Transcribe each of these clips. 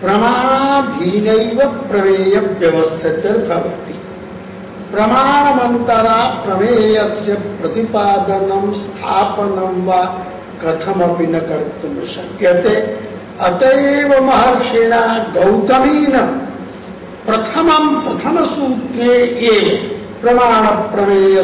प्रमाणाधीनैव प्रमेय व्यवस्थितिर्भवति प्रमाणमन्तरा प्रमेयस्य प्रतिपादनं, स्थापनं वा कथमपि न कर्तुं शक्यते। अतएव महर्षिणा गौतमेन प्रथमं प्रथमसूत्रे एव प्रमाण प्रमेय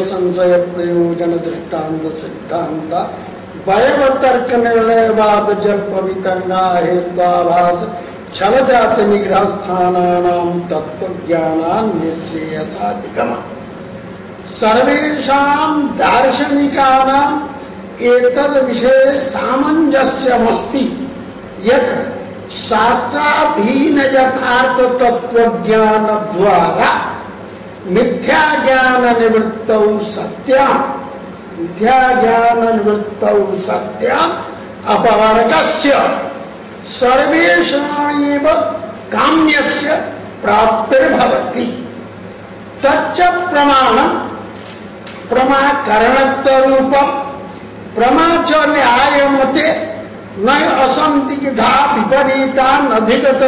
संशय प्रयोजन दृष्टांत सिद्धांत वयवतर्क निर्णयवाद जल्प वितंगा हेत्वाभास छल जात निग्रह स्थानानां तत्वज्ञानान् सर्वेषां दार्शनिकानाम् एतद् विषये सामञ्जस्यमस्ति। यत् सत्या अपवर्गस्य सर्वेषामेव काम्यस्य प्राप्तिर्भवति। तच्च प्रमाणं प्रमा च न्यायमते न असन्दिग्धा विपरीता नधिगत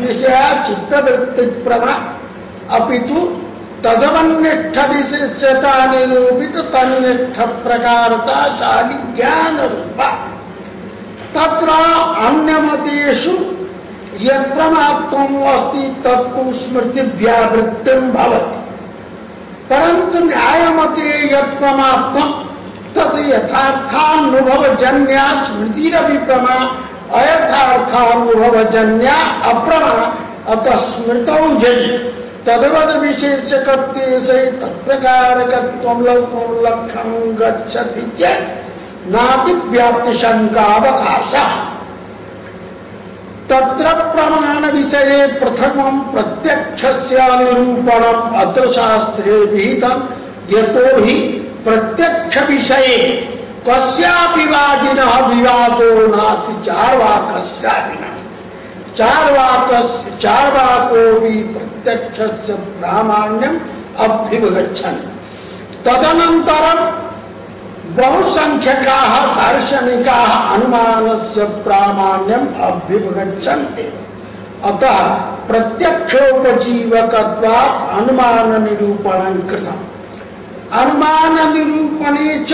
विषया चित्तवृत्ति प्रमा अपितु तदवन्निष्ठ विशेषता निरूपित तन्निष्ठ प्रकारता शाली ज्ञान रूपा तत्र अन्यमतेषु यत्प्रमात्वम् अस्ति तत्तु स्मृतिव्यावृत्तिं भवति। परन्तु न्यायमते यत्प्रमात्वं तत् यथार्थानुभवजन्या स्मृतिरपि प्रमा अयथार्थानुभवजन्या अप्रमा अतः स्मृतौ जनि। तद्वद विशेषकत्वे से तत्प्रकारकत्वं लौकं लक्षं गच्छति चेत् नातिव्याप्ति शंकावकाशः। तत्र प्रमाण विषये प्रथमं प्रत्यक्षस्य निरूपणम् अत्र शास्त्रे विहितं, यतो हि प्रत्यक्ष विषये कस्यापि वादिनः विवादो नास्ति, चार्वाकस्यापि नास्ति चार्वाकस्य चार्वाकोऽपि प्रत्यक्षस्य प्रामाण्यम् अभ्युपगच्छन्। तदनन्तरं बहुसंख्यकाः दार्शनिकाः अनुमानस्य प्रामाण्यम् अभ्युपगच्छन्ति अतः प्रत्यक्षोपजीवकत्वात् अनुमाननिरूपणं कृतम्। अनुमाननिरूपणे च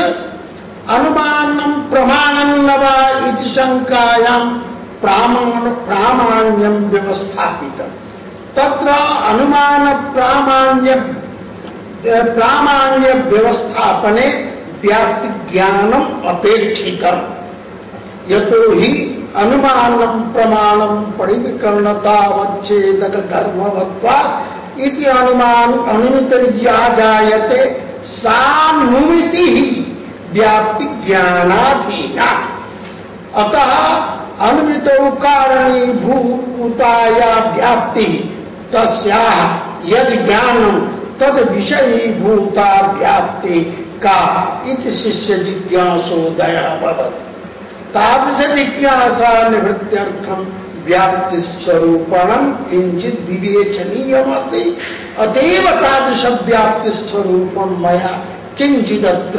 अनुमानं प्रमाणं न वा इति शङ्कायां प्रामाण, प्रामाण्यं व्यवस्थापितम्। तत्र अनुमान प्रामाण्य प्रामाण्य व्यवस्थापने व्याप्ति ज्ञानम अपेक्षितम। यतो ही अनुमानम प्रमाणम परिविकरणतावच्छेदक धर्मवत्वा इति अनुमान अनुमितर्या जायते सानुमिति ही व्याप्ति ज्ञानाधीना। अतः अनुमितो कारणी भूताया व्याप्ति तस्याः यद ज्ञानम तद विषयी भूता व्याप्ति का इति शिष्य जिज्ञासोदय भवति। तादृश जिज्ञासा निवृत्त्यर्थम व्याप्ति स्वरूपणम किंचित विवेचनीयमति अतएव तादृश व्याप्ति स्वरूपम मया किंचिदत्र